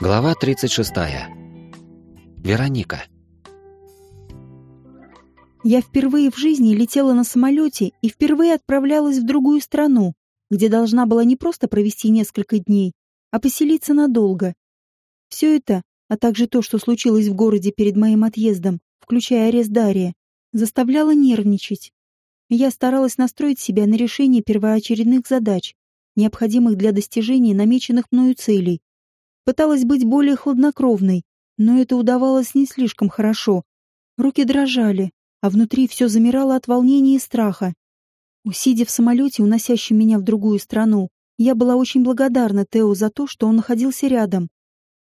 Глава 36. Вероника. Я впервые в жизни летела на самолете и впервые отправлялась в другую страну, где должна была не просто провести несколько дней, а поселиться надолго. Все это, а также то, что случилось в городе перед моим отъездом, включая арест Дария, заставляло нервничать. Я старалась настроить себя на решение первоочередных задач, необходимых для достижения намеченных мною целей, Пыталась быть более хладнокровной, но это удавалось не слишком хорошо. Руки дрожали, а внутри все замирало от волнения и страха. Усидя в самолете, уносящем меня в другую страну, я была очень благодарна Тео за то, что он находился рядом.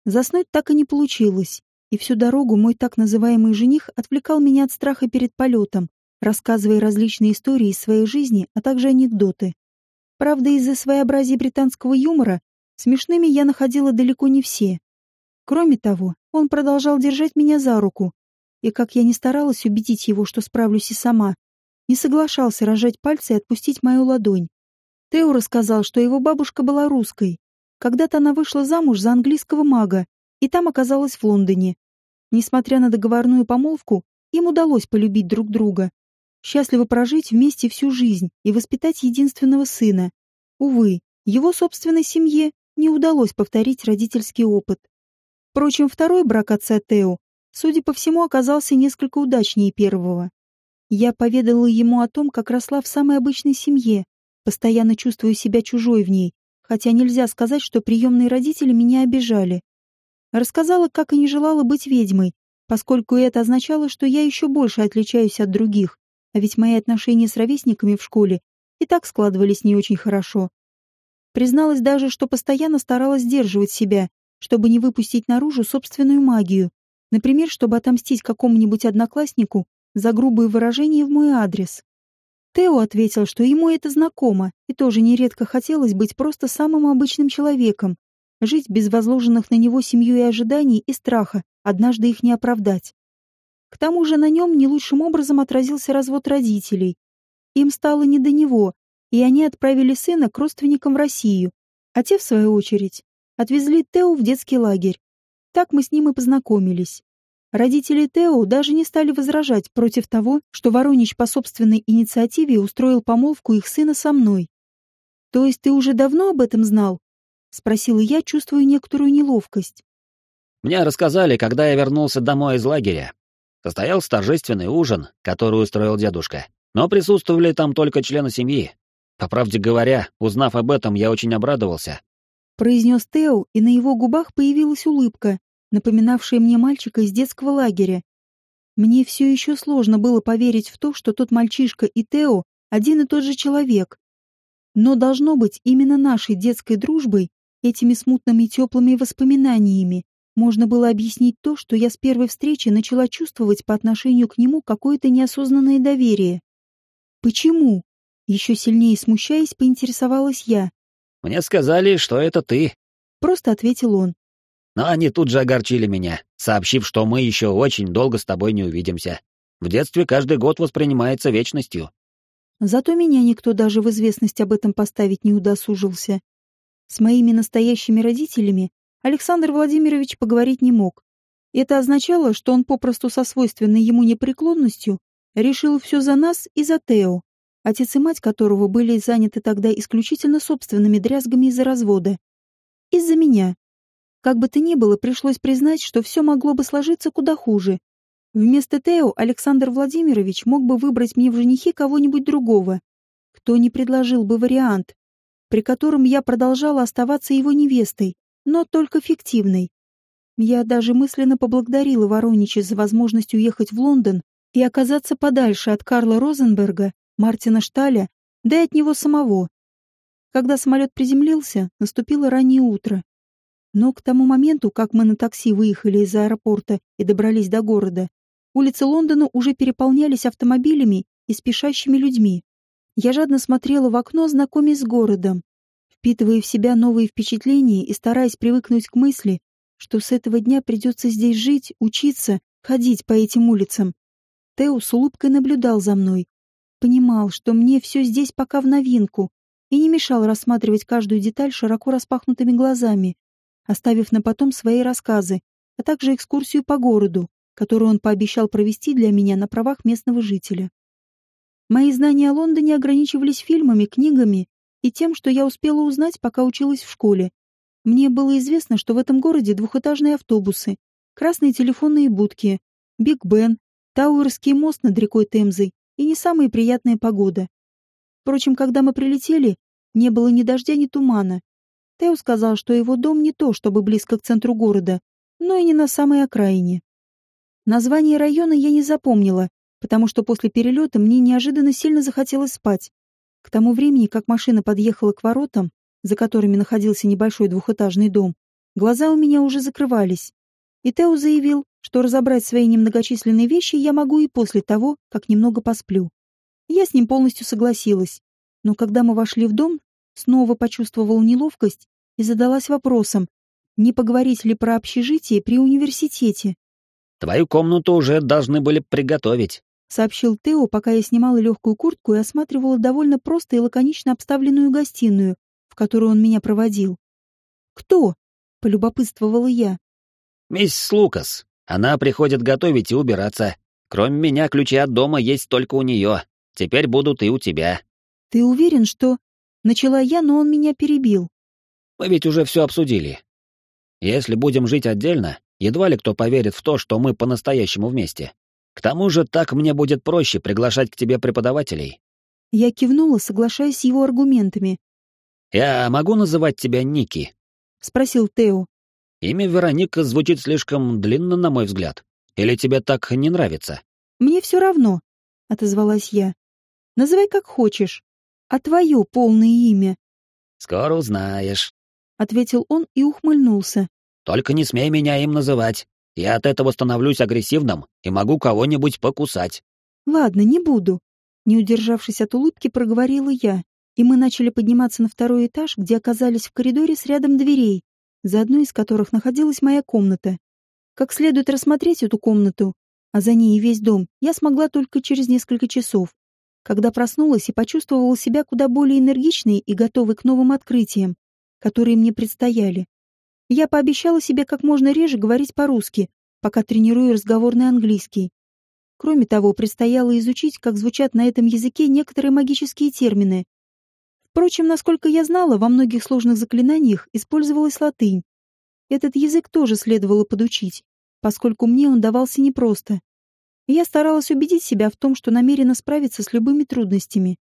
Заснуть так и не получилось, и всю дорогу мой так называемый жених отвлекал меня от страха перед полетом, рассказывая различные истории из своей жизни, а также анекдоты. Правда, из-за своеобразия британского юмора Смешными я находила далеко не все. Кроме того, он продолжал держать меня за руку, и как я не старалась убедить его, что справлюсь и сама, не соглашался рожать пальцы и отпустить мою ладонь. Тео рассказал, что его бабушка была русской. Когда-то она вышла замуж за английского мага, и там оказалась в Лондоне. Несмотря на договорную помолвку, им удалось полюбить друг друга, счастливо прожить вместе всю жизнь и воспитать единственного сына. Увы, его собственной семье не удалось повторить родительский опыт. Впрочем, второй брак отца Тео, судя по всему, оказался несколько удачнее первого. Я поведала ему о том, как росла в самой обычной семье, постоянно чувствуя себя чужой в ней, хотя нельзя сказать, что приемные родители меня обижали. Рассказала, как и не желала быть ведьмой, поскольку это означало, что я еще больше отличаюсь от других, а ведь мои отношения с ровесниками в школе и так складывались не очень хорошо. Призналась даже, что постоянно старалась сдерживать себя, чтобы не выпустить наружу собственную магию. Например, чтобы отомстить какому-нибудь однокласснику за грубые выражения в мой адрес. Тео ответил, что ему это знакомо, и тоже нередко хотелось быть просто самым обычным человеком, жить без возложенных на него семью и ожиданий и страха, однажды их не оправдать. К тому же на нем не лучшим образом отразился развод родителей. Им стало не до него, и они отправили сына к родственникам в Россию, а те, в свою очередь, отвезли Тео в детский лагерь. Так мы с ним и познакомились. Родители Тео даже не стали возражать против того, что Воронич по собственной инициативе устроил помолвку их сына со мной. «То есть ты уже давно об этом знал?» — спросила я, чувствуя некоторую неловкость. «Мне рассказали, когда я вернулся домой из лагеря. Состоялся торжественный ужин, который устроил дедушка, но присутствовали там только члены семьи, по правде говоря, узнав об этом, я очень обрадовался. Произнес Тео, и на его губах появилась улыбка, напоминавшая мне мальчика из детского лагеря. Мне все еще сложно было поверить в то, что тот мальчишка и Тео один и тот же человек. Но должно быть именно нашей детской дружбой, этими смутными теплыми воспоминаниями, можно было объяснить то, что я с первой встречи начала чувствовать по отношению к нему какое-то неосознанное доверие. Почему? Еще сильнее смущаясь, поинтересовалась я. «Мне сказали, что это ты», — просто ответил он. «Но они тут же огорчили меня, сообщив, что мы еще очень долго с тобой не увидимся. В детстве каждый год воспринимается вечностью». Зато меня никто даже в известность об этом поставить не удосужился. С моими настоящими родителями Александр Владимирович поговорить не мог. Это означало, что он попросту со свойственной ему непреклонностью решил все за нас и за Тео отец и мать которого были заняты тогда исключительно собственными дрязгами из-за развода. Из-за меня. Как бы то ни было, пришлось признать, что все могло бы сложиться куда хуже. Вместо Тео Александр Владимирович мог бы выбрать мне в женихи кого-нибудь другого, кто не предложил бы вариант, при котором я продолжала оставаться его невестой, но только фиктивной. Я даже мысленно поблагодарила Воронича за возможность уехать в Лондон и оказаться подальше от Карла Розенберга Мартина Шталя, да и от него самого. Когда самолет приземлился, наступило раннее утро. Но к тому моменту, как мы на такси выехали из аэропорта и добрались до города, улицы Лондона уже переполнялись автомобилями и спешащими людьми. Я жадно смотрела в окно, знакомясь с городом, впитывая в себя новые впечатления и стараясь привыкнуть к мысли, что с этого дня придется здесь жить, учиться, ходить по этим улицам. Тео с улыбкой наблюдал за мной, Понимал, что мне все здесь пока в новинку, и не мешал рассматривать каждую деталь широко распахнутыми глазами. оставив на потом свои рассказы, а также экскурсию по городу, которую он пообещал провести для меня на правах местного жителя. Мои знания о Лондоне ограничивались фильмами, книгами и тем, что я успела узнать, пока училась в школе. Мне было известно, что в этом городе двухэтажные автобусы, красные телефонные будки, Биг Бен, Тауэрский мост над рекой Темзой и не самая приятная погода. Впрочем, когда мы прилетели, не было ни дождя, ни тумана. Тео сказал, что его дом не то, чтобы близко к центру города, но и не на самой окраине. Название района я не запомнила, потому что после перелета мне неожиданно сильно захотелось спать. К тому времени, как машина подъехала к воротам, за которыми находился небольшой двухэтажный дом, глаза у меня уже закрывались. И Тео заявил, что разобрать свои немногочисленные вещи я могу и после того, как немного посплю. Я с ним полностью согласилась. Но когда мы вошли в дом, снова почувствовала неловкость и задалась вопросом, не поговорить ли про общежитие при университете. «Твою комнату уже должны были приготовить», — сообщил Тео, пока я снимала легкую куртку и осматривала довольно просто и лаконично обставленную гостиную, в которую он меня проводил. «Кто?» — полюбопытствовала я. «Мисс Лукас. Она приходит готовить и убираться. Кроме меня, ключи от дома есть только у нее. Теперь будут и у тебя». «Ты уверен, что...» Начала я, но он меня перебил. «Мы ведь уже все обсудили. Если будем жить отдельно, едва ли кто поверит в то, что мы по-настоящему вместе. К тому же так мне будет проще приглашать к тебе преподавателей». Я кивнула, соглашаясь с его аргументами. «Я могу называть тебя Ники?» — спросил Тео. «Имя Вероника звучит слишком длинно, на мой взгляд. Или тебе так не нравится?» «Мне все равно», — отозвалась я. «Называй как хочешь. А твое полное имя?» «Скоро узнаешь», — ответил он и ухмыльнулся. «Только не смей меня им называть. Я от этого становлюсь агрессивным и могу кого-нибудь покусать». «Ладно, не буду», — не удержавшись от улыбки, проговорила я, и мы начали подниматься на второй этаж, где оказались в коридоре с рядом дверей, за одной из которых находилась моя комната. Как следует рассмотреть эту комнату, а за ней и весь дом, я смогла только через несколько часов, когда проснулась и почувствовала себя куда более энергичной и готовой к новым открытиям, которые мне предстояли. Я пообещала себе как можно реже говорить по-русски, пока тренирую разговорный английский. Кроме того, предстояло изучить, как звучат на этом языке некоторые магические термины. Впрочем, насколько я знала, во многих сложных заклинаниях использовалась латынь. Этот язык тоже следовало подучить, поскольку мне он давался непросто. Я старалась убедить себя в том, что намерена справиться с любыми трудностями.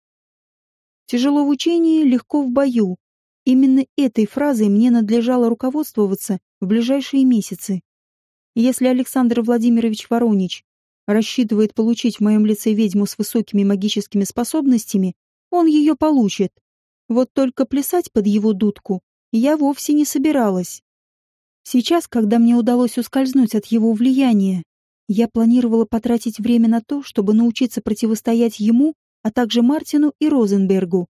Тяжело в учении, легко в бою. Именно этой фразой мне надлежало руководствоваться в ближайшие месяцы. Если Александр Владимирович Воронич рассчитывает получить в моем лице ведьму с высокими магическими способностями, он ее получит. Вот только плясать под его дудку я вовсе не собиралась. Сейчас, когда мне удалось ускользнуть от его влияния, я планировала потратить время на то, чтобы научиться противостоять ему, а также Мартину и Розенбергу.